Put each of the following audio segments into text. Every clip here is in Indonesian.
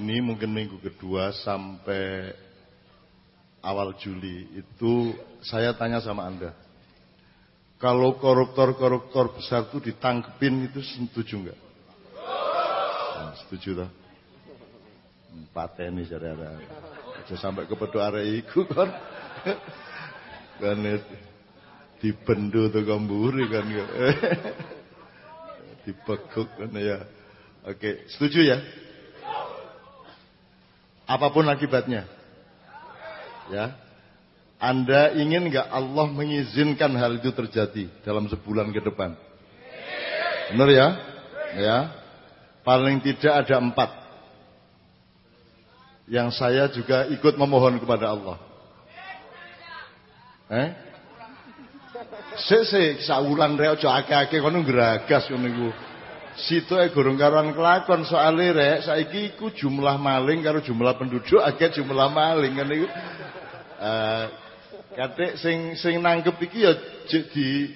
Ini mungkin minggu kedua sampai awal Juli itu saya tanya sama Anda. Kalau koruptor-koruptor besar itu ditangkepin itu setuju nggak? Nah, setuju toh? Pateni jadi ada. Sampai ke pedo arek iku kan. kan dibendu tuh kamburi kan dibekuk kan ya. Oke, setuju ya? Apa pun akibatnya. Ya. Anda ingin nggak Allah mengizinkan hal itu terjadi dalam sebulan ke depan? Benar ya? Ya. Paling tidak ada empat. Yang saya juga ikut memohon kepada Allah. Eh? Sik sik saulan rek aja akeh-akeh kono ngono iku. Situ e gurung karuan kelakon soalé rek saiki iku jumlah maling karo jumlah penduduk akeh jumlah maling kan iku. Eh katik sing sing nangkep iki ya jek di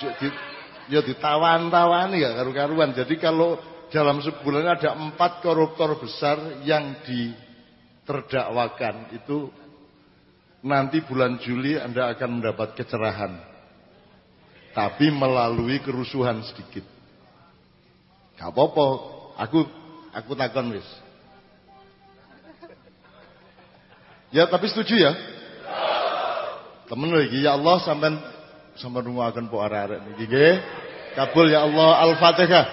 jek di ya ditawan-tawani gak karu-karuan. Jadi kalau dalam sebulan ada empat koruptor besar yang diterdakwakan itu nanti bulan Juli Anda akan mendapat kecerahan. Tapi melalui kerusuhan sedikit. Gak apa-apa, aku aku takon wis. Ya, tapi setuju ya? Temen lagi ya Allah sampai sampai akan po arek-arek niki nggih. Kabul ya Allah Al-Fatihah.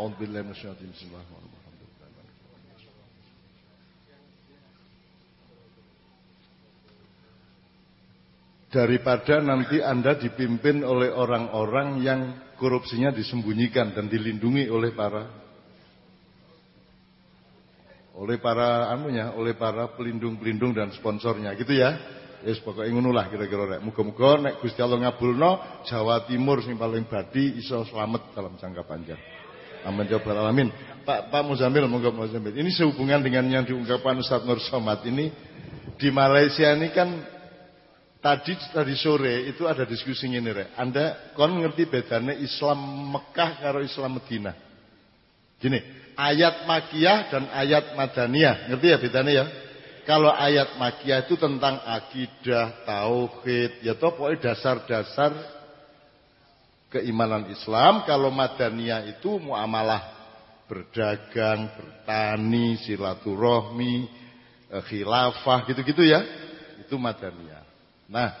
A'udzubillahi minasyaitonir rajim. daripada nanti Anda dipimpin oleh orang-orang yang korupsinya disembunyikan dan dilindungi oleh para oleh para anunya, oleh para pelindung-pelindung dan sponsornya gitu ya. Yes, pokoknya ngono lah kira-kira rek. Muga-muga nek Gusti Allah ngabulno Jawa Timur sing paling badi iso selamat dalam jangka panjang. Amin ya rabbal alamin. Pak Pak Muzamil moga Muzamil. Ini sehubungan dengan yang diungkapkan Ustaz Nur Somad ini di Malaysia ini kan Tadi tadi sore itu ada diskusi ini rek. Anda kon ngerti bedanya Islam Mekah karo Islam Medina. Gini, ayat Makiyah dan ayat Madaniyah. Ngerti ya bedanya ya? Kalau ayat Makiyah itu tentang akidah, tauhid, ya toh pokoknya dasar-dasar keimanan Islam. Kalau Madaniyah itu muamalah berdagang, bertani, silaturahmi, eh, khilafah gitu-gitu ya. Itu Madaniyah. Nah,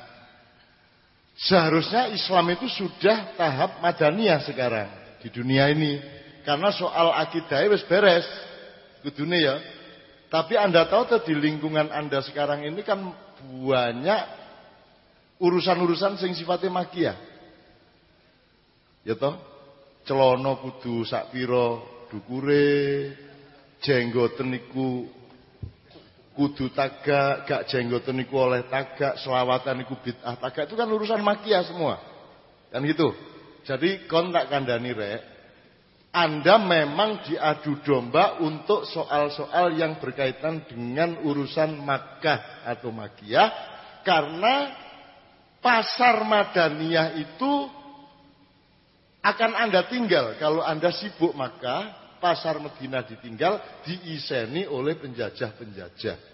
seharusnya Islam itu sudah tahap madaniyah sekarang di dunia ini. Karena soal akidah wis beres. Kudune ya. Tapi Anda tahu tuh di lingkungan Anda sekarang ini kan banyak urusan-urusan sing sifatnya makia. Ya toh? Celono kudu sakpiro dukure, jenggoten niku kudu tagak, gak jenggotan niku oleh tagak, selawatan niku bid'ah tagak itu kan urusan makia semua. Kan gitu. Jadi kon tak kandani rek, Anda memang diadu domba untuk soal-soal yang berkaitan dengan urusan Makkah atau Makiyah karena pasar Madaniyah itu akan Anda tinggal kalau Anda sibuk Makkah, pasar Medina ditinggal diiseni oleh penjajah-penjajah.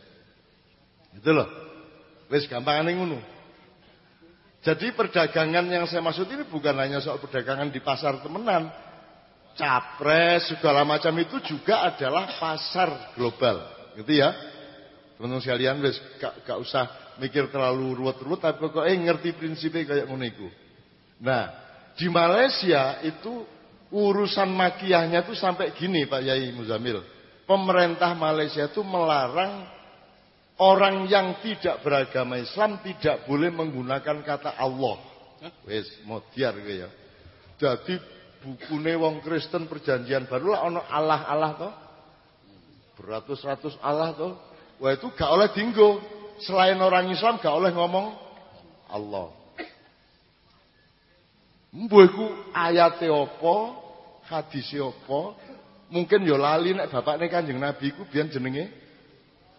Itu loh. Wis gampang ngono. Jadi perdagangan yang saya maksud ini bukan hanya soal perdagangan di pasar temenan. Capres segala macam itu juga adalah pasar global. Gitu ya. Teman-teman sekalian wis gak, gak usah mikir terlalu ruwet-ruwet tapi pokoknya ngerti prinsipnya kayak ngono iku. Nah, di Malaysia itu urusan makiyahnya tuh sampai gini Pak Yai Muzamil. Pemerintah Malaysia itu melarang Orang yang tidak beragama Islam tidak boleh menggunakan kata Allah. Wes modiar ya. Jadi bukune wong Kristen perjanjian baru lah ono Allah-Allah toh. Beratus-ratus Allah toh. Wah itu gak oleh dinggo. Selain orang Islam gak oleh ngomong Allah. Mbuhku ayate apa, hadise apa, mungkin yo lali nek bapakne Kanjeng Nabi ku biyen jenenge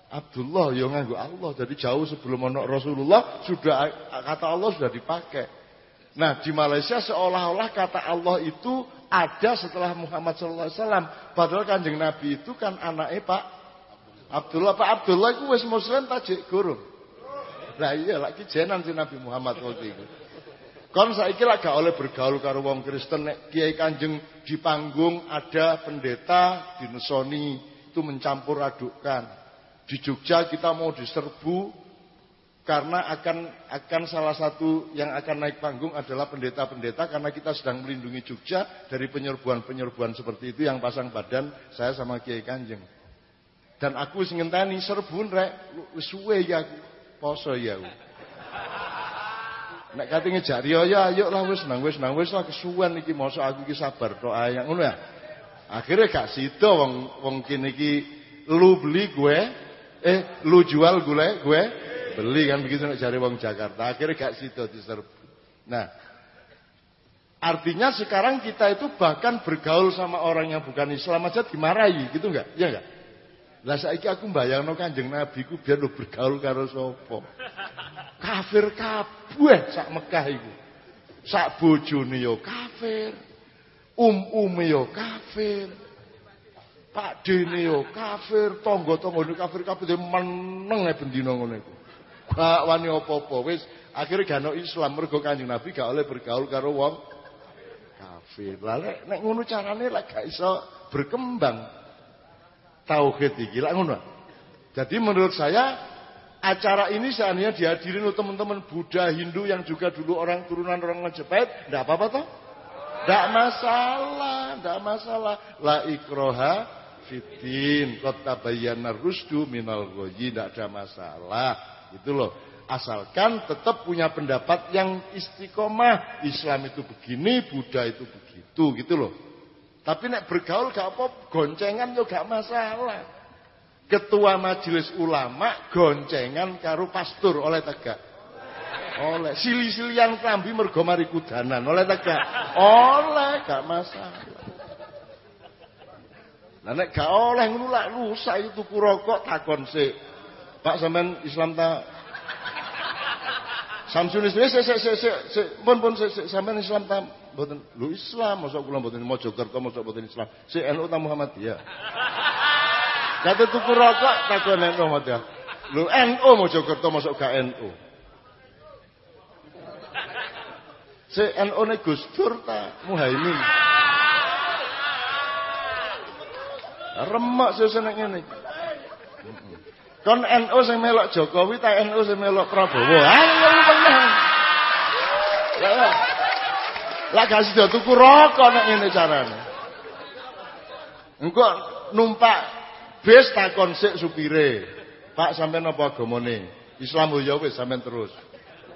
Abdullah yang nganggo Allah. Jadi jauh sebelum ono Rasulullah sudah kata Allah sudah dipakai. Nah di Malaysia seolah-olah kata Allah itu ada setelah Muhammad SAW. Padahal kanjeng Nabi itu kan anaknya Pak Abdullah. Pak Abdullah itu wis muslim tajik gurung. Lah iya lagi jenan si Nabi Muhammad waktu itu. Kon saiki lak gak oleh bergaul karo wong Kristen nek Kiai Kanjeng di panggung ada pendeta dinesoni itu mencampur adukkan. Di Jogja kita mau diserbu karena akan akan salah satu yang akan naik panggung adalah pendeta-pendeta karena kita sedang melindungi Jogja dari penyerbuan-penyerbuan seperti itu yang pasang badan saya sama Kiai Kanjeng. Dan aku wis ngenteni serbun rek suwe ya poso ya. Nek kate ngejak riyo ya ayo lah wis nang wis nang wis lah kesuwen iki mosok aku iki sabar tok ae ngono ya. Akhirnya gak sida wong wong kene iki lu beli gue eh lu jual gue gue beli kan begitu nek jare wong Jakarta. Akhirnya gak sida diserbu. Nah, artinya sekarang kita itu bahkan bergaul sama orang yang bukan Islam aja dimarahi gitu enggak? Iya enggak? Lah saiki aku mbayangno Kanjeng Nabi ku biar lo bergaul karo sapa. Kafir kabeh sak Mekah iku. Sak bojone yo kafir. Um-ume yo kafir. Pak dene yo kafir, tangga-tanggane kafir kabeh meneng e bendina ngono iku. Gak wani apa-apa. Wis Islam mergo Kanjeng Nabi gak oleh bergaul karo wong kafir. Lah nek ngono carane lek gak iso berkembang tauhid iki lak ngono. Jadi menurut saya acara ini seandainya dihadirin oleh teman-teman Buddha, Hindu yang juga dulu orang turunan orang Majapahit, enggak apa-apa toh? Enggak masalah, enggak masalah. La ikroha fitin, kota bayyana rusdu minal goyi, enggak ada masalah. Itu loh. Asalkan tetap punya pendapat yang istiqomah. Islam itu begini, Buddha itu begitu, gitu loh. Tapi nek bergaul gak apa, goncengan juga gak masalah ketua majelis ulama goncengan karo pastur oleh tegak oleh sili-silian klambi mergo mari kudanan oleh tegak oleh gak masalah Lah nek gak oleh ngono lak rusak itu tuku rokok takon sik. Pak sampean Islam ta? Samsun Islam sik sik sik sik pun pun sik sampean Islam ta? Mboten. Lu Islam mosok kula mboten Mojokerto mosok mboten Islam. Sik NU ta Muhammadiyah. Kata tuku rokok takon NU modal. Lu NU Mojokerto masuk gak NU. Si NU ne Gus Dur ta Muhaimin. Remak susunan ngene. Kon NU sing melok Jokowi ta NU sing melok Prabowo. Ayo menang. Lah lah gak sida tuku rokok nek ngene carane. Engko numpak Bis takon sik supire. Pak sampean apa agamane? Islam ya wis sampean terus.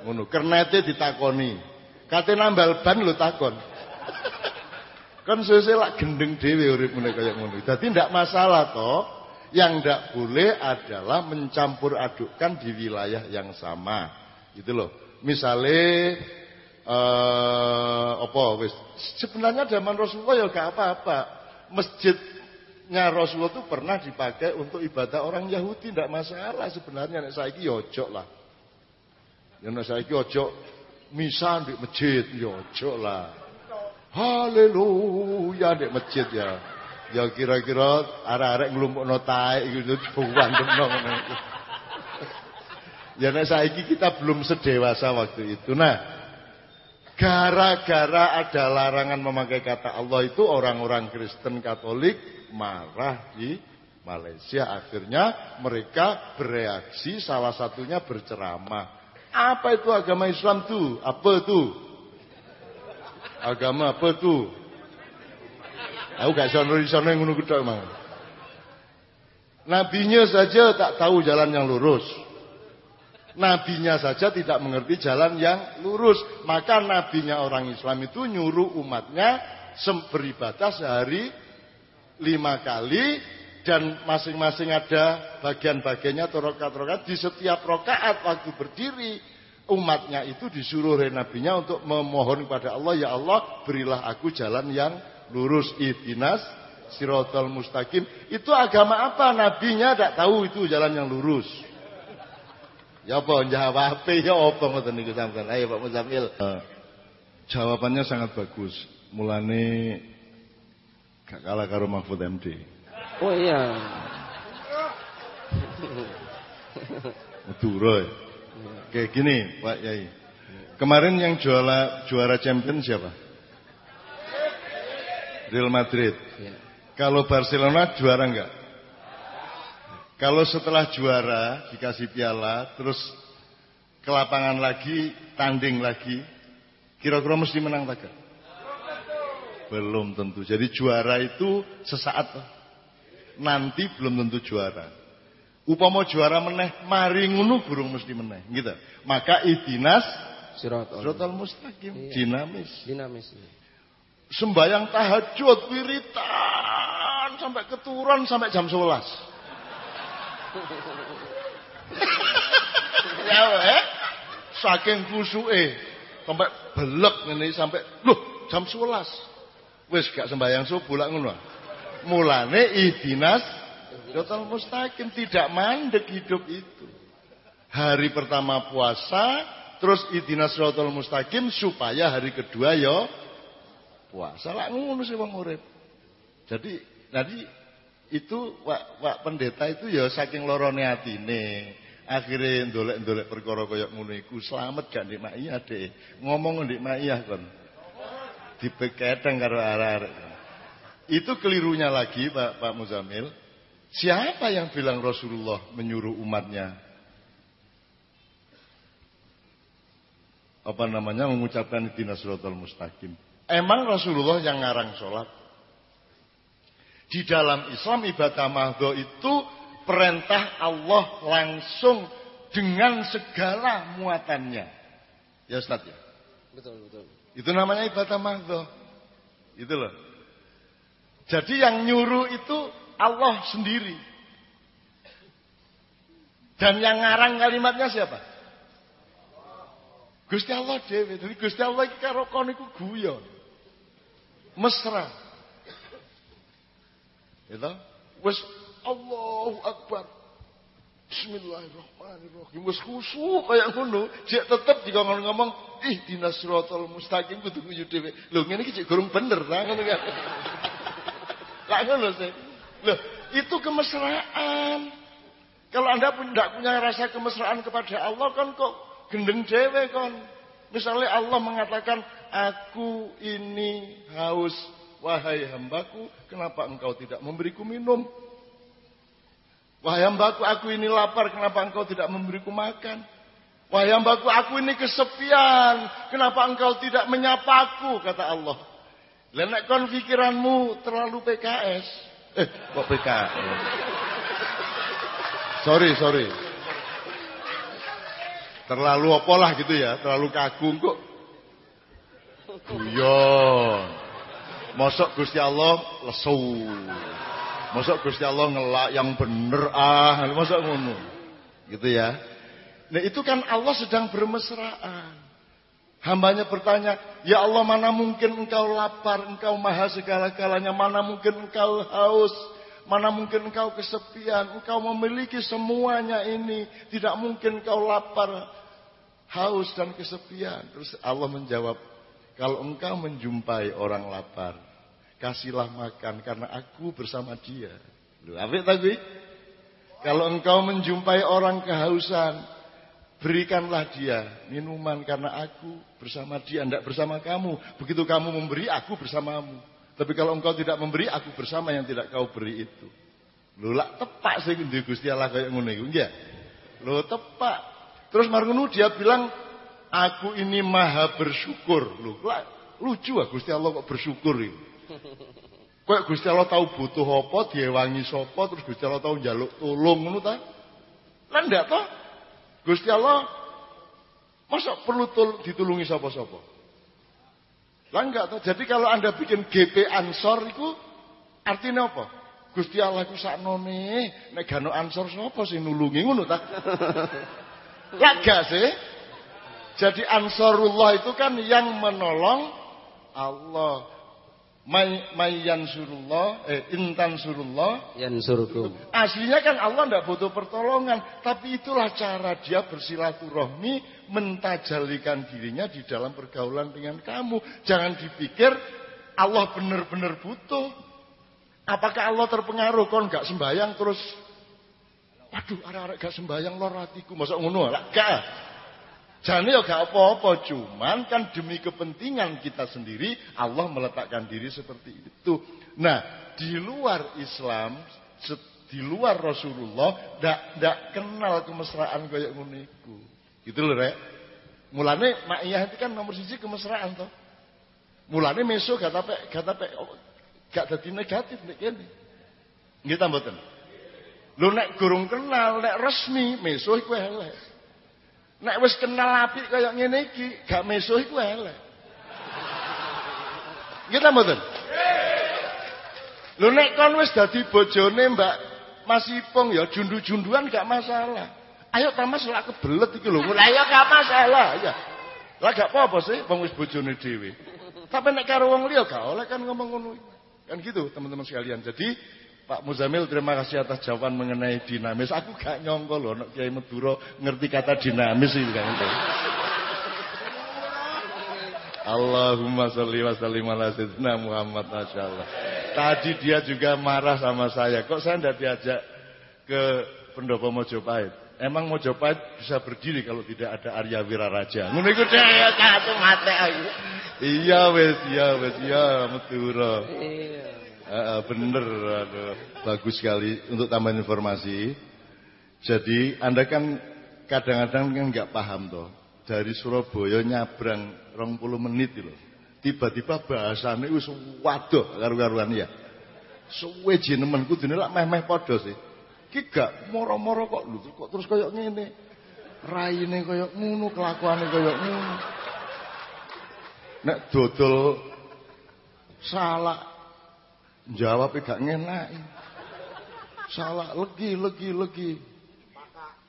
Ngono, kernete ditakoni. Kate nambal ban lho takon. Kan sese lak gendeng dhewe uripmu kaya ngono. Dadi ndak masalah toh. Yang ndak boleh adalah mencampur adukkan di wilayah yang sama. Gitu loh. Misale eh apa wis sebenarnya zaman Rasulullah ya gak apa-apa. Masjid nya Rasulullah itu pernah dipakai untuk ibadah orang Yahudi tidak masalah sebenarnya nek saiki ya ojo lah. Ya nek saiki ojo misa di masjid ya ojo lah. Haleluya di masjid ya. Ya kira-kira arek-arek nglumpukno taek gitu bukan ngono. Ya nek saiki kita belum sedewasa waktu itu. Nah, gara-gara ada larangan memakai kata Allah itu orang-orang Kristen Katolik marah di Malaysia. Akhirnya mereka bereaksi salah satunya berceramah. Apa itu agama Islam tuh? Apa tuh? Agama apa tuh? Aku gak di sana yang ngono emang. Nabinya saja tak tahu jalan yang lurus. Nabinya saja tidak mengerti jalan yang lurus. Maka nabinya orang Islam itu nyuruh umatnya beribadah sehari lima kali dan masing-masing ada bagian-bagiannya atau rokat-rokat di setiap rokaat waktu berdiri umatnya itu disuruh oleh nabinya untuk memohon kepada Allah ya Allah berilah aku jalan yang lurus. Idinas sirotol mustaqim. Itu agama apa? Nabinya tidak tahu itu jalan yang lurus. Ya apa? Jawab ya apa? Ngoten niku sampean. Ayo Pak Muzamil. Jawabannya sangat bagus. Mulane Gak kalah karo Mahfud MD. Oh iya. Madura Kayak gini Pak Yai. Kemarin yang juara juara champion siapa? Real Madrid. Iya. Kalau Barcelona juara enggak? Kalau setelah juara dikasih piala, terus ke lapangan lagi, tanding lagi, kira-kira mesti menang tak? Belum tentu. Jadi juara itu sesaat. Nanti belum tentu juara. Upama juara meneh, mari ngunu burung mesti meneh, gitu. Maka idinas Siratal. Siratal mustaqim, Iya. dinamis. Dinamis. Sembayang tahajud, wiritan sampai keturun sampai jam 11. ya eh saking kusuke sampai belek ngene sampai loh jam 11. Wis gak sembayang subuh lak ngono. Mulane idinas Siratal mustaqim tidak mandek hidup itu. Hari pertama puasa, terus idinas siratal mustaqim supaya hari kedua ya puasa lah ngono sih wong urip. Jadi jadi itu Pak Pak pendeta itu ya saking lorone atine. Akhirnya ndolek-ndolek perkara kaya ngono iku slamet gak ndek makiyah deh. Ngomong ndek makiyah kon. Dipeketeng karo arek-arek. Itu kelirunya lagi Pak Pak Muzamil. Siapa yang bilang Rasulullah menyuruh umatnya apa namanya mengucapkan idinas siratal mustaqim. Emang Rasulullah yang ngarang sholat. Di dalam Islam ibadah mahdo itu perintah Allah langsung dengan segala muatannya. Ya Ustaz ya. Betul, betul. Itu namanya ibadah mahdo. Itu loh. Jadi yang nyuruh itu Allah sendiri. Dan yang ngarang kalimatnya siapa? Gusti Allah dewe. Jadi Gusti Allah iki karo kon iku guyon. Mesra. Gitu? Wis Allahu Akbar. Bismillahirrahmanirrahim. Wis khusyuk kaya ngono, jek tetep jika ngomong ih dinas siratal mustaqim kudu guyu dhewe. Lho ngene gurung bener ta ngono kan. Lah ngono sih. Loh, itu kemesraan. Kalau Anda pun tidak punya rasa kemesraan kepada Allah kan kok gendeng dewe kon. Misalnya Allah mengatakan, aku ini haus, wahai hambaku, kenapa engkau tidak memberiku minum? Wahai hambaku, aku ini lapar, kenapa engkau tidak memberiku makan? Wahai hambaku, aku ini kesepian, kenapa engkau tidak menyapaku? Kata Allah. Lenek kon pikiranmu terlalu PKS. Eh, kok PKS? Sorry, sorry. Terlalu apalah gitu ya, terlalu kagum kok. Guyon. Mosok Gusti Allah lesu. Mosok Gusti Allah ngelak yang bener ah, mosok ngono. Gitu ya. Nah itu kan Allah sedang bermesraan. Hambanya bertanya, Ya Allah mana mungkin engkau lapar, engkau maha segala-galanya, mana mungkin engkau haus, mana mungkin engkau kesepian, engkau memiliki semuanya ini, tidak mungkin engkau lapar, haus dan kesepian. Terus Allah menjawab, kalau engkau menjumpai orang lapar, kasihlah makan karena aku bersama dia. Lu apa tadi? Kalau engkau menjumpai orang kehausan, berikanlah dia minuman karena aku bersama dia, tidak bersama kamu. Begitu kamu memberi, aku bersamamu. Tapi kalau engkau tidak memberi, aku bersama yang tidak kau beri itu. Lu lah tepak sih di Gusti Allah kayak ngono iku, nggih. Lu tepak. Terus margono dia bilang, aku ini maha bersyukur. Lu lah lucu ah Gusti Allah kok bersyukur itu. Kok Gusti Allah tahu butuh apa, diewangi sapa, terus Gusti Allah tahu njaluk tolong ngono ta? Lah ndak toh? Gusti Allah masa perlu tul, ditulungi sapa-sapa? Lah enggak toh. Jadi kalau Anda bikin GP Ansor itu artinya apa? Gusti Allah iku saknone nek gak ono Ansor sapa sing nulungi ngono ta? Lah gak sih? Jadi Ansarullah itu kan yang menolong Allah. May, surullah, eh, intan surullah. Yansurkum. Aslinya kan Allah tidak butuh pertolongan. Tapi itulah cara dia bersilaturahmi. Mentajalikan dirinya di dalam pergaulan dengan kamu. Jangan dipikir Allah benar-benar butuh. Apakah Allah terpengaruh kon gak sembayang terus Waduh, arek-arek gak sembayang lor hatiku, masa ngono lah gak. Jane ya gak apa-apa, cuman kan demi kepentingan kita sendiri Allah meletakkan diri seperti itu. Nah, di luar Islam, di luar Rasulullah ndak ndak kenal kemesraan kayak ngono. Gitu loh, Rek. Mulane Maiyah itu kan nomor siji kemesraan toh. Mulane meso gak tape gak tape oh, gak dadi negatif nek kene. Nggih ta mboten? Lho nek gurung kenal, nek resmi meso iku elek. Nek wis kenal apik kaya ngene iki, gak meso iku elek. Nggih ta mboten? Lho nek kon wis dadi bojone Mbak Mas Ipong ya jundu-junduan gak masalah. Ayo tamas lak kebelet iki lho. Lah ya gak masalah ya. Lah gak apa-apa sih wong wis bojone dhewe. Tapi nek karo wong liya gak oleh kan ngomong ngono. Kan gitu teman-teman sekalian. Jadi Pak Muzamil terima kasih atas jawaban mengenai dinamis. Aku gak nyongko loh nek Kiai Madura ngerti kata dinamis itu kan. Allahumma sholli wa sallim ala sayyidina Muhammad masyaallah. Tadi dia juga marah sama saya. Kok saya tidak diajak ke pendopo Mojopahit? Emang Mojopahit bisa berdiri kalau tidak ada Arya Wiraraja. Ngono iku dhek kate mate. Iya wes, iya wes, iya Madura. Iya. Uh, bener, aduh, bagus sekali untuk tambahan informasi. Jadi Anda kan kadang-kadang kan nggak paham toh. Dari Surabaya nyabrang 20 menit loh. Tiba-tiba bahasane wis waduh karu-karuan ya. Suwe jenemen kudune lak meh-meh padha sih. Ki gak moro-moro kok lho kok terus koyo ngene. Raine koyo ngono, kelakuane koyo ngono nek dodol salah jawab gak ngenaki salah legi legi legi.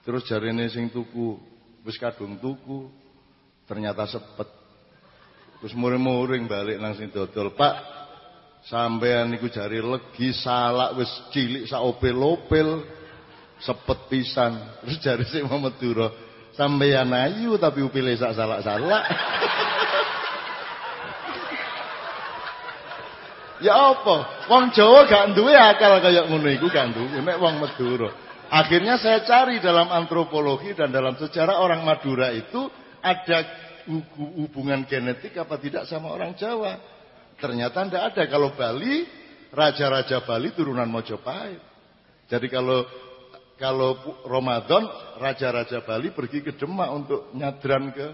Terus jarine sing tuku wis kadung tuku ternyata sepet. Terus muring-muring balik nang sing dodol Pak sampean niku jari legi salah wis cilik sak opel-opel sepet pisan. Terus jari sing Madura sampean ayu tapi upile sak salak-salak Ya apa? Wong Jawa gak duwe akal kayak ngono iku gak duwe nek wong Madura. Akhirnya saya cari dalam antropologi dan dalam sejarah orang Madura itu ada hubungan genetik apa tidak sama orang Jawa. Ternyata tidak ada. Kalau Bali, raja-raja Bali turunan Mojopahit. Jadi kalau kalau Ramadan, raja-raja Bali pergi ke Demak untuk nyadran ke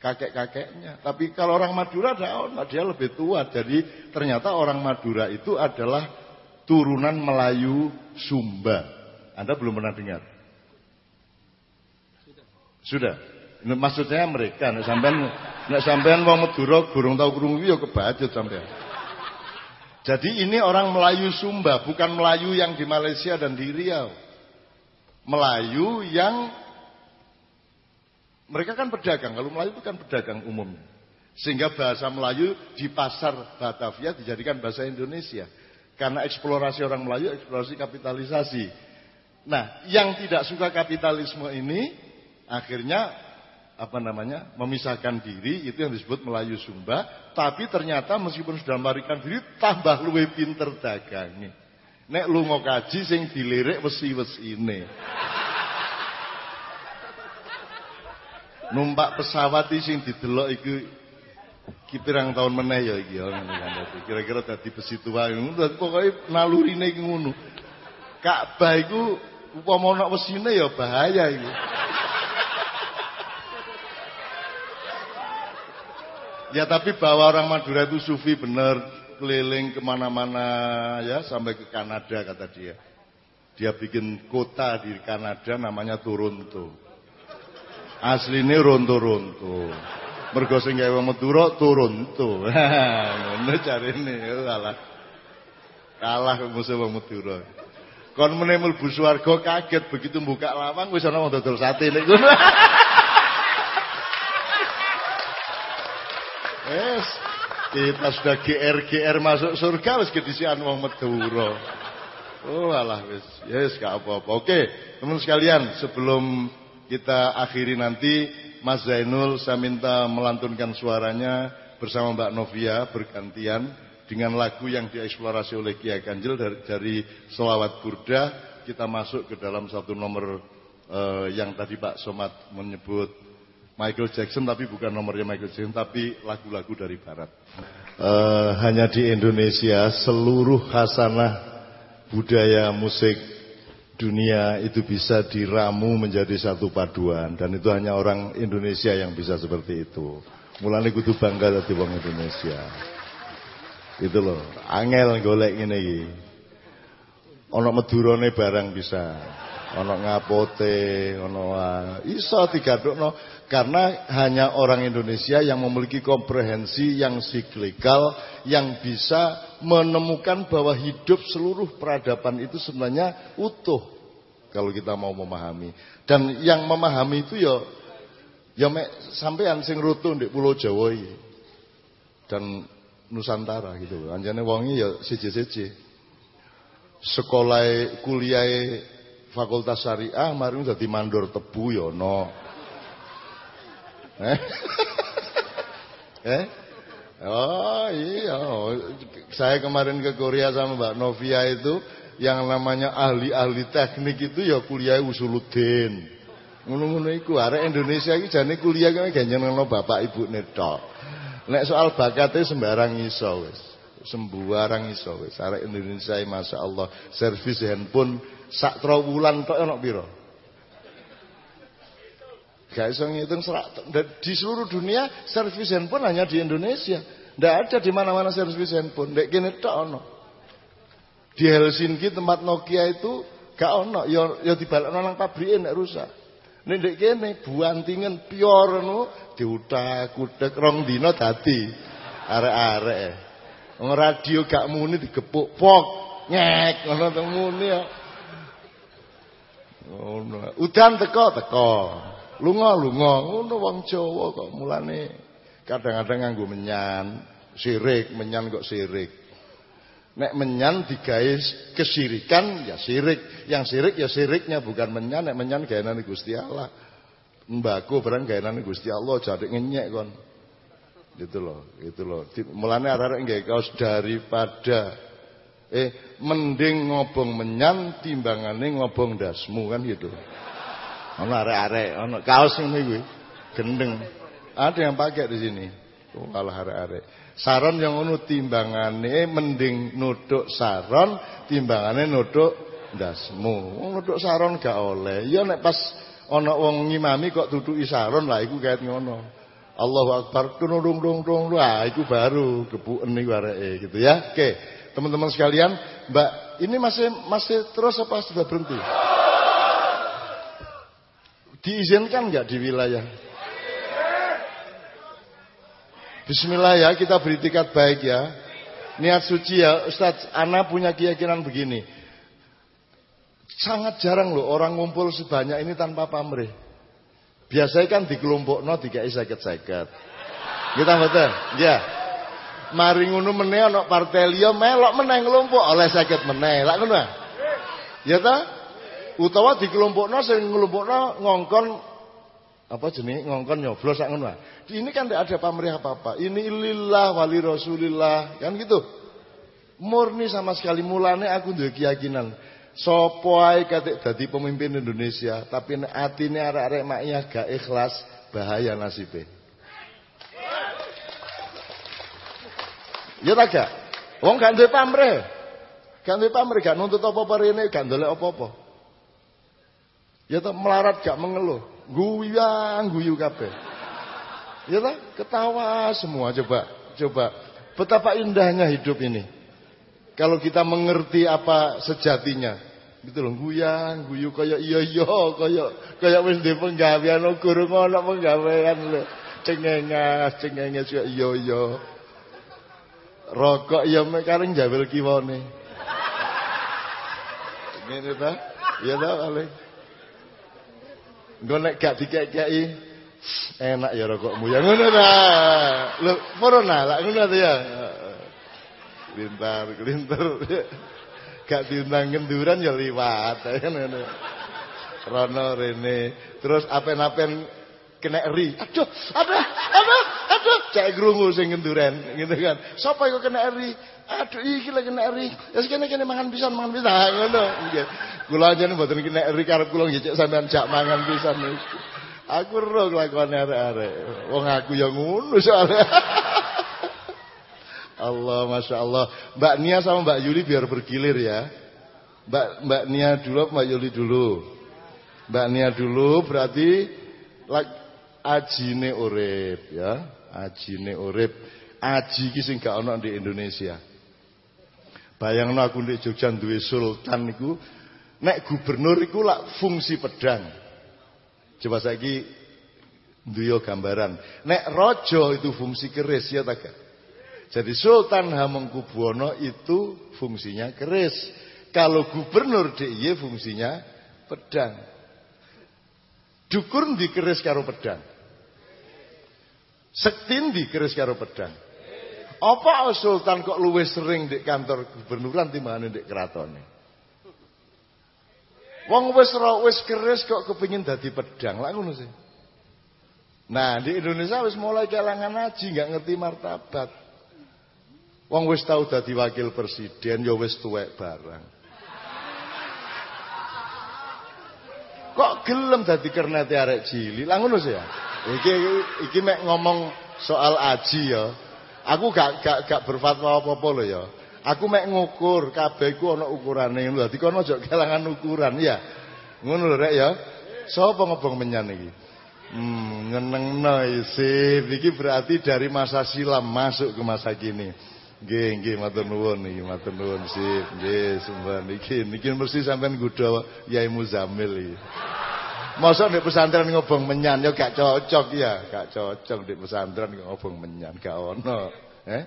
kakek-kakeknya. Tapi kalau orang Madura ada dia lebih tua. Jadi ternyata orang Madura itu adalah turunan Melayu Sumba. Anda belum pernah dengar? Sudah. Maksudnya mereka, nek sampean nek sampean wong Madura burung tahu krungu ya kebacut sampean. Jadi ini orang Melayu Sumba, bukan Melayu yang di Malaysia dan di Riau. Melayu yang mereka kan pedagang, kalau Melayu itu kan pedagang umumnya. Sehingga bahasa Melayu di pasar Batavia dijadikan bahasa Indonesia. Karena eksplorasi orang Melayu, eksplorasi kapitalisasi. Nah, yang tidak suka kapitalisme ini akhirnya apa namanya memisahkan diri itu yang disebut Melayu Sumba. Tapi ternyata meskipun sudah melarikan diri tambah luwe pinter dagangi. Nek lu mau kaji sing dilirik wesi-wesi numpak pesawat iki sing didelok iku ki pirang tahun meneh ya iki ya Kira-kira dadi besi tua ngono pokoke nalurine iki ngono. Ka'bah iku upama ana wesine ya bahaya iki. Ya tapi bahwa orang Madura itu sufi bener keliling ke mana-mana ya sampai ke Kanada kata dia. Dia bikin kota di Kanada namanya Toronto. Asline ronto-ronto. Mergo sing gawe wong Madura Toronto. Ngono carine kalah. Kalah musuh wong Madura. Kon meneh mlebu swarga kaget begitu buka lawang wis ana dodol sate ngono. Wes, kita sudah GR GR masuk surga wis kedisian wong Madura. Oh alah wis, yes gak apa-apa. Oke, teman sekalian, sebelum kita akhiri nanti Mas Zainul saya minta melantunkan suaranya bersama Mbak Novia bergantian dengan lagu yang dieksplorasi oleh Kiai Kanjel dari, dari Selawat Burda kita masuk ke dalam satu nomor uh, yang tadi Pak Somad menyebut Michael Jackson tapi bukan nomornya Michael Jackson tapi lagu-lagu dari Barat. Uh, hanya di Indonesia seluruh hasanah budaya musik dunia itu bisa diramu menjadi satu paduan dan itu hanya orang Indonesia yang bisa seperti itu. Mulane kudu bangga dadi wong Indonesia. Itu loh, angel golek ngene iki. Ana medurane barang bisa. Ana ngapote, ana iso digadukno karena hanya orang Indonesia yang memiliki komprehensi yang siklikal yang bisa menemukan bahwa hidup seluruh peradaban itu sebenarnya utuh kalau kita mau memahami. Dan yang memahami itu ya ya mek sampean sing rutu di Pulau Jawa iki. Dan Nusantara gitu. Anjane wongi ya siji-siji. Sekolah kuliah Fakultas Syariah mari dadi mandor tebu ya no. Eh? eh? Oh iya, saya kemarin ke Korea sama Mbak Novia itu yang namanya ahli-ahli teknik itu ya kuliah usuluddin. Ngono-ngono iku arek Indonesia iki jane kuliah kan ganjenengno bapak ibu netok. Nek soal bakatnya sembarang iso wis. Sembarang iso wis. Arek Indonesia Masya Allah servis handphone sak trawulan tok ana pira? Gak iso ngitung serak. Di seluruh dunia servis handphone hanya di Indonesia. Tidak ada di mana-mana servis handphone. Dek kene tok ono. Di Helsinki tempat Nokia itu gak ono. Ya ya dibalekno nang pabrike nek rusak. Nek kene buantingan pior ngono diutak-utak rong dina dadi arek-arek. Wong radio gak muni digepuk pok nyek ngono muni ya. Udan teko teko. Lunga lunga ngono wong Jawa kok mulane kadang-kadang nganggo menyan, sirik, menyan kok sirik. Nek menyan digawe kesirikan ya sirik. Yang sirik ya siriknya bukan menyan. Nek menyan gaenane Gusti Allah. Mbako barang gaenane Gusti Allah jadi ngenyek kon. Gitu loh, gitu loh. Mulane arek nggih kaos daripada eh mending ngobong menyan timbangane ngobong dasmu kan gitu. Ono arek-arek, ono kaos ngene kuwi. Gendeng. Ada yang pakai di sini. Oh, kalau arek-arek. Saron yang ngono timbangane mending nuduk saron timbangane nuduk ndasmu. Wong nuduk saron gak oleh. Ya nek pas ana wong ngimami kok tutuki saron lah iku kayak ngono. Allahu Akbar tunung dung dung lah iku baru gebuken niku areke gitu ya. Oke, teman-teman sekalian, Mbak, ini masih masih terus apa sudah berhenti? Diizinkan nggak di wilayah Bismillah ya, kita beri tiket baik ya. Niat suci ya, Ustadz, Ana punya keyakinan begini. Sangat jarang loh orang ngumpul sebanyak ini tanpa pamrih. Biasanya kan di kelompok no tiga seket-seket. Kita betul? Ya. Mari ngono meneh ana partai melok meneh kelompok oleh seket meneh. Lah ngono. Ya ta? Utawa di kelompokno sing ngelompokno ngongkon apa jenis ngongkon nyoblos sak ngono. Ini kan tidak ada pamrih apa-apa. Ini lillah wali rasulillah kan gitu. Murni sama sekali mulane aku duwe keyakinan. Sopo ae katik dadi pemimpin Indonesia, tapi nek atine arek-arek maknya gak ikhlas, bahaya nasibe. Ya tak gak? Wong gak duwe pamrih. Gak duwe pamrih, gak nuntut apa-apa rene, gak ndolek apa-apa. Ya tak melarat gak mengeluh. Guyang guyu kabeh. Ya tak? Ketawa semua coba. Coba. Betapa indahnya hidup ini. Kalau kita mengerti apa sejatinya. Gitu loh, guyang, guyu kaya iya iya, kaya kaya wis ndek penggawean guru ngono penggawean lho. Cengengas, cengengas kaya iya iya. Rokok ya mek kareng jawel kiwane. Ngene ta? Ya ta, paling. Engko nek gak dikek-keki enak ya rokokmu. Ya ngono ta. Lho, corona lah ngono ta ya. Lintar, kelinter. Gak diundang kenduran ya liwat. Ngono. Rono rene. Terus apen-apen kena ri. Aduh, aduh, aduh, Aduh, cek grungu sing ngenduren gitu kan. Sapa iku kena eri? Aduh iki lagi kena eri. Ya kene kene mangan pisan mangan pisan Ha, ngono. Nggih. Kula aja mboten kena eri karep kula nggih cek sampean jak mangan pisan. Aku ro lakone arek-arek. Wong aku ya ngono soalnya. Allah, masya Allah. Mbak Nia sama Mbak Yuli biar bergilir ya. Mbak Mbak Nia dulu, Mbak Yuli dulu. Mbak Nia dulu berarti ajine urip ya. Ajine urip. Aji ki sing gak ana di Indonesia. Bayangno aku di Jogja duwe sultan iku nek gubernur iku lak fungsi pedang. Coba saiki duyo gambaran. Nek rojo itu fungsi keris ya tak jadi Sultan Hamengkubuwono itu fungsinya keris. Kalau gubernur DIY fungsinya pedang. Dukur di keris karo pedang. Sektin di keris karo pedang. Apa Sultan kok luwih sering di kantor gubernuran timbangane di keratone? Wong wis wis keris kok kepingin dadi pedang. Lah ngono sih. Nah, di Indonesia wis mulai kalangan haji nggak ngerti martabat. Wong wis tau dadi wakil presiden ya wis tuwek barang. Kok gelem dadi kernete arek cilik? Lah ngono sih ya. Iki iki mek ngomong soal aji ya. Aku gak gak gak berfatwa apa-apa lho ya. Aku mek ngukur kabeh iku ana ukurane. Dadi kono aja kelangan ukuran ya. Ngono lho rek ya. Sapa ngobong menyan iki? Hmm, ngenengno isip. Iki berarti dari masa silam masuk ke masa kini. Nggih, nggih matur nuwun niki, matur nuwun sip. Nggih, sembah niki. Niki mesti sampean nggodha Yai Muzamil iki. Mosok di pesantren ngobong menyan ya gak cocok ya, gak cocok di pesantren ngobong menyan, gak ono. Eh?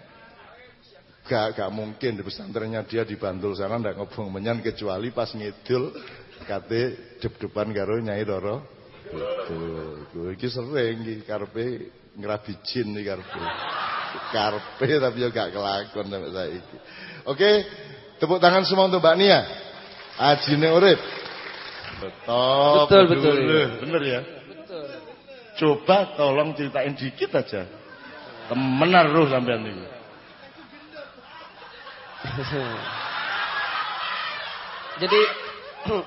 Gak, gak mungkin di pesantrennya dia di Bantul sana ndak ngobong menyan kecuali pas ngidul kate dep-depan karo Nyai Roro. Gitu. Iki sering iki karepe ngrabi jin iki karepe karpe tapi yo gak kelakon sampai saiki. Oke, tepuk tangan semua untuk Mbak Nia. Ajine urip. Betul, betul, betul. Ya. Bener ya? Betul. Coba tolong ceritain dikit aja. Temenan roh sampean niku. jadi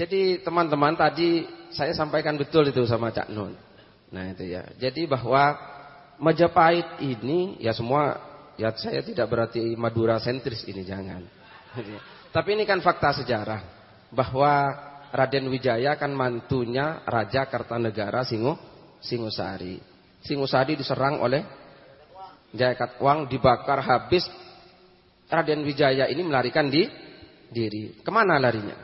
jadi teman-teman tadi saya sampaikan betul itu sama Cak Nun. Nah itu ya. Jadi bahwa Majapahit ini ya semua ya saya tidak berarti Madura sentris ini jangan. Tapi ini kan fakta sejarah bahwa Raden Wijaya kan mantunya Raja Kartanegara Singo Singosari. Singosari diserang oleh Jayakatwang dibakar habis. Raden Wijaya ini melarikan di diri. Ke mana larinya?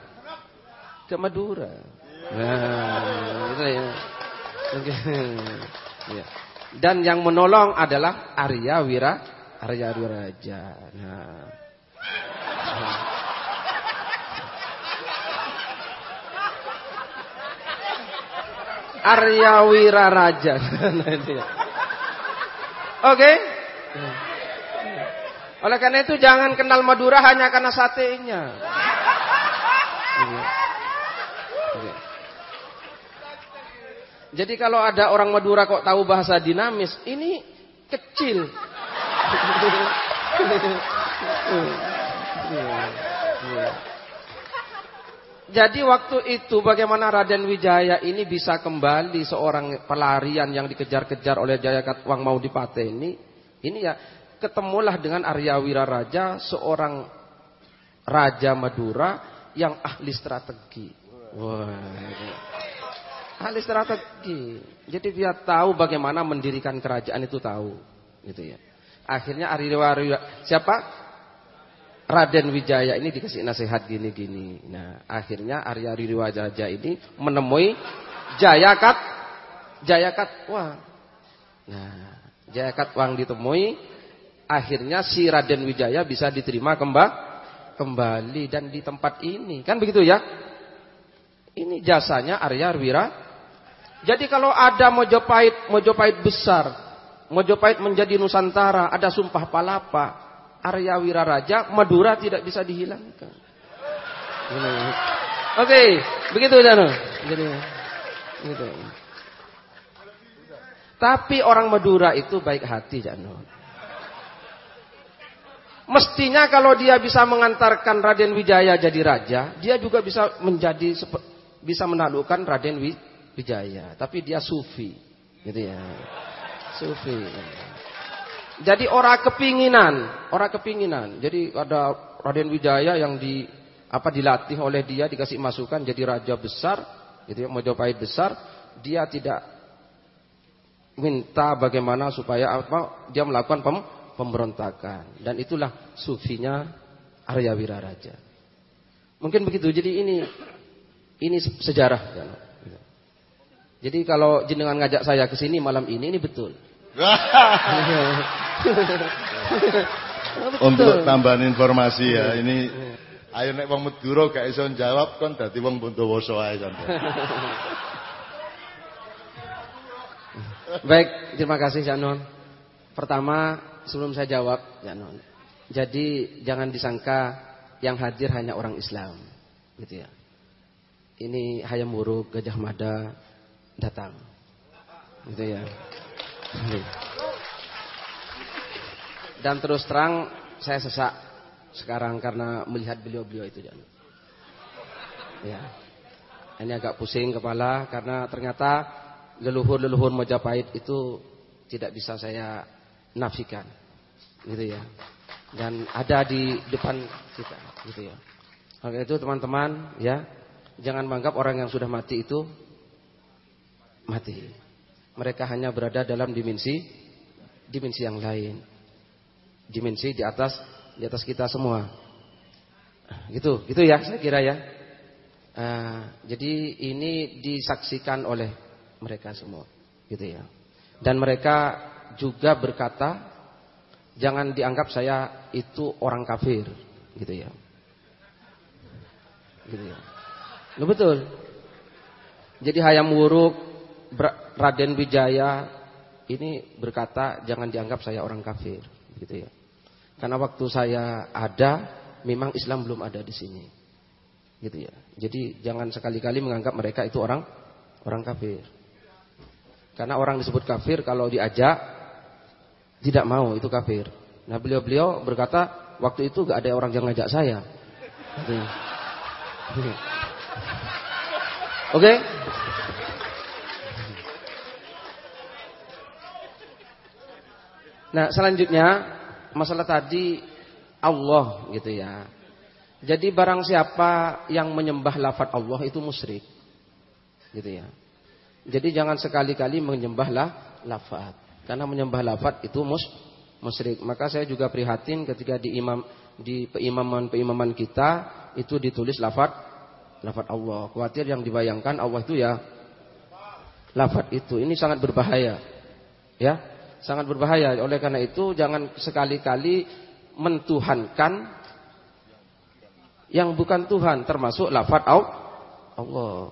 Ke Madura. Nah, ya. ya. Dan yang menolong adalah Arya Wira Arya Wiraja. Nah. Arya Wiraraja. Oke. Okay? Oleh karena itu jangan kenal Madura hanya karena satenya. Jadi kalau ada orang Madura kok tahu bahasa dinamis, ini kecil. Jadi waktu itu bagaimana Raden Wijaya ini bisa kembali seorang pelarian yang dikejar-kejar oleh Jaya Katwang mau dipateni. Ini ya ketemulah dengan Arya Wiraraja seorang raja Madura yang ahli strategi. Wah ahli strategi. Jadi dia tahu bagaimana mendirikan kerajaan itu tahu, gitu ya. Akhirnya Ariwa siapa? Raden Wijaya ini dikasih nasihat gini-gini. Nah, akhirnya Arya Riwajaja ini menemui Jayakat Jayakat Wang. Nah, Jayakat Wang ditemui, akhirnya si Raden Wijaya bisa diterima kembali kembali dan di tempat ini. Kan begitu ya? Ini jasanya Arya Wira jadi kalau ada Mojopahit, Mojopahit besar, Mojopahit menjadi Nusantara, ada Sumpah Palapa, Arya Wiraraja, Madura tidak bisa dihilangkan. Oke, okay, begitu Dano. Jadi, gitu. Tapi orang Madura itu baik hati Janun. Mestinya kalau dia bisa mengantarkan Raden Wijaya jadi raja, dia juga bisa menjadi bisa menaklukkan Raden Wijaya. Tapi dia sufi, gitu ya. Sufi. Jadi orang kepinginan, orang kepinginan. Jadi ada Raden Wijaya yang di apa dilatih oleh dia dikasih masukan jadi raja besar, gitu ya, Majapahit besar, dia tidak minta bagaimana supaya apa dia melakukan pem, pemberontakan dan itulah sufinya Arya Wiraraja. Mungkin begitu. Jadi ini ini sejarah. Jadi kalau jenengan ngajak saya ke sini malam ini ini betul. Untuk tambahan informasi ya, ini ayo nek wong Madura gak iso jawab kon dadi wong Bondowoso ae Baik, terima kasih Janon. Pertama, sebelum saya jawab, Janon. Jadi jangan disangka yang hadir hanya orang Islam, gitu ya. Ini Hayam Wuruk, Gajah Mada datang, gitu ya. Dan terus terang saya sesak sekarang karena melihat beliau-beliau itu. Ya. Ini agak pusing kepala karena ternyata leluhur-leluhur Majapahit itu tidak bisa saya nafikan. Gitu ya. Dan ada di depan kita, gitu ya. Maka itu teman-teman, ya, jangan menganggap orang yang sudah mati itu mati. Mereka hanya berada dalam dimensi dimensi yang lain. Dimensi di atas di atas kita semua. Gitu, gitu ya saya kira ya. Uh, jadi ini disaksikan oleh mereka semua, gitu ya. Dan mereka juga berkata, jangan dianggap saya itu orang kafir, gitu ya. Gitu ya. Loh, betul. Jadi Hayam Wuruk, Raden Wijaya ini berkata jangan dianggap saya orang kafir, gitu ya. Karena waktu saya ada, memang Islam belum ada di sini. Gitu ya. Jadi jangan sekali-kali menganggap mereka itu orang orang kafir. Karena orang disebut kafir kalau diajak tidak mau itu kafir. Nah beliau-beliau berkata waktu itu gak ada orang yang ngajak saya. Oke? Okay? Nah selanjutnya masalah tadi Allah gitu ya. Jadi barang siapa yang menyembah lafaz Allah itu musyrik. Gitu ya. Jadi jangan sekali-kali menyembahlah lafaz. Karena menyembah lafaz itu mus musyrik. Maka saya juga prihatin ketika di imam di peimaman-peimaman kita itu ditulis lafaz lafaz Allah. Khawatir yang dibayangkan Allah itu ya lafaz itu. Ini sangat berbahaya. Ya, sangat berbahaya. Oleh karena itu jangan sekali-kali mentuhankan yang bukan Tuhan termasuk lafaz Allah.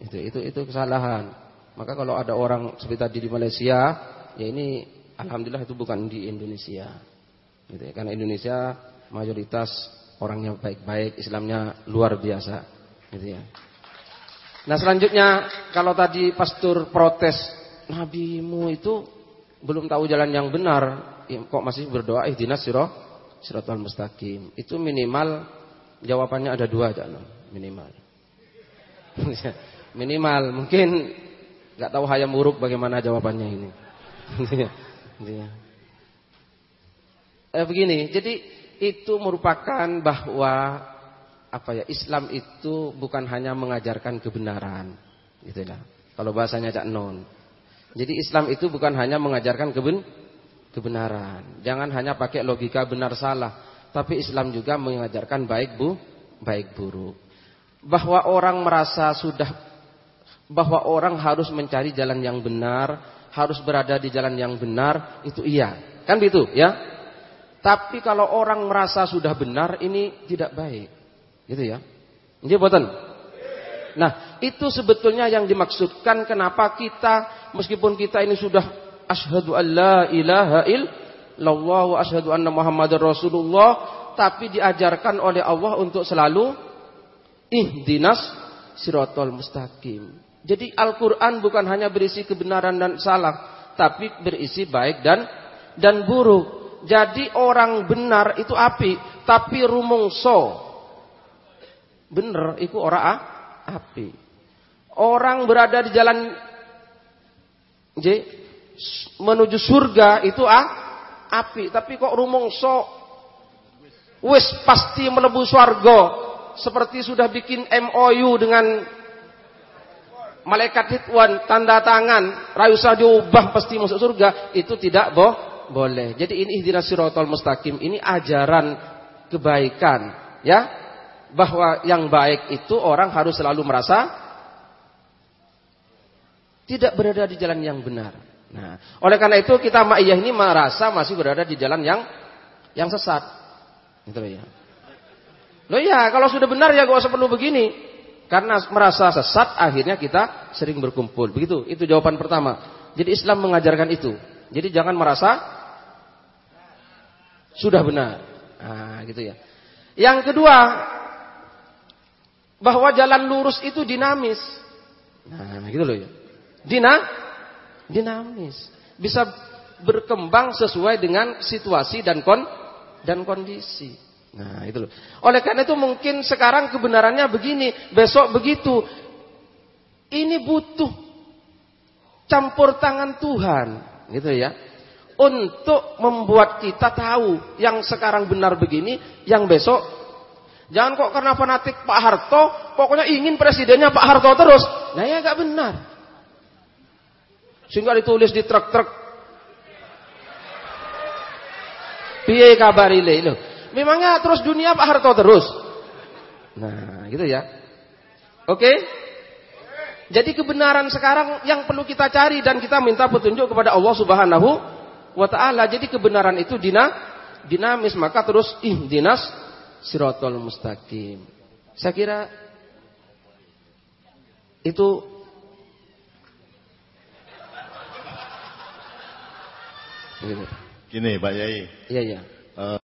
Itu itu itu kesalahan. Maka kalau ada orang seperti tadi di Malaysia, ya ini alhamdulillah itu bukan di Indonesia. Gitu ya. Karena Indonesia mayoritas orangnya baik-baik, Islamnya luar biasa, gitu ya. Nah, selanjutnya kalau tadi pastor protes, nabimu itu belum tahu jalan yang benar, ya, kok masih berdoa ihdinas sirah siratal mustaqim. Itu minimal jawabannya ada dua jangan minimal. minimal mungkin Gak tahu hayam muruk bagaimana jawabannya ini. eh, begini, jadi itu merupakan bahwa apa ya Islam itu bukan hanya mengajarkan kebenaran, gitu lah. Kalau bahasanya Cak Non. Jadi Islam itu bukan hanya mengajarkan keben kebenaran. Jangan hanya pakai logika benar salah, tapi Islam juga mengajarkan baik bu, baik buruk. Bahwa orang merasa sudah bahwa orang harus mencari jalan yang benar, harus berada di jalan yang benar, itu iya. Kan begitu, ya? Tapi kalau orang merasa sudah benar, ini tidak baik. Gitu ya. Ini boten. Nah, itu sebetulnya yang dimaksudkan kenapa kita meskipun kita ini sudah asyhadu alla ilaha illallah wa asyhadu anna muhammadar rasulullah, tapi diajarkan oleh Allah untuk selalu ihdinas siratal mustaqim. Jadi Al-Quran bukan hanya berisi kebenaran dan salah. tapi berisi baik dan dan buruk. Jadi orang benar itu api, tapi rumongso bener itu orang api. Orang berada di jalan J, menuju surga itu ah, api, tapi kok rumongso? Wis pasti melebu surga seperti sudah bikin MOU dengan malaikat Ridwan tanda tangan. Rayusa diubah pasti masuk surga. Itu tidak boh boleh. Jadi ini ihdinas siratal mustaqim. Ini ajaran kebaikan ya. Bahwa yang baik itu orang harus selalu merasa tidak berada di jalan yang benar. Nah, oleh karena itu kita ma'iyah ini merasa masih berada di jalan yang yang sesat. Gitu ya. Loh ya, kalau sudah benar ya gak usah perlu begini. Karena merasa sesat akhirnya kita sering berkumpul. Begitu, itu jawaban pertama. Jadi Islam mengajarkan itu. Jadi jangan merasa sudah benar. Nah, gitu ya. Yang kedua, bahwa jalan lurus itu dinamis. Nah, gitu loh ya. Dina dinamis. Bisa berkembang sesuai dengan situasi dan kon dan kondisi. Nah, itu loh. Oleh karena itu mungkin sekarang kebenarannya begini, besok begitu. Ini butuh campur tangan Tuhan, gitu ya. Untuk membuat kita tahu yang sekarang benar begini, yang besok jangan kok karena fanatik Pak Harto, pokoknya ingin presidennya Pak Harto terus. Nah, ya gak benar. Sehingga ditulis di truk-truk. Piye kabar ini? Memangnya terus dunia Pak Harto terus? Nah, gitu ya. Oke? Jadi kebenaran sekarang yang perlu kita cari dan kita minta petunjuk kepada Allah Subhanahu wa taala. Jadi kebenaran itu dina, dinamis, maka terus ih dinas siratal mustaqim. Saya kira itu Gini Pak Yai. Iya, iya. Uh,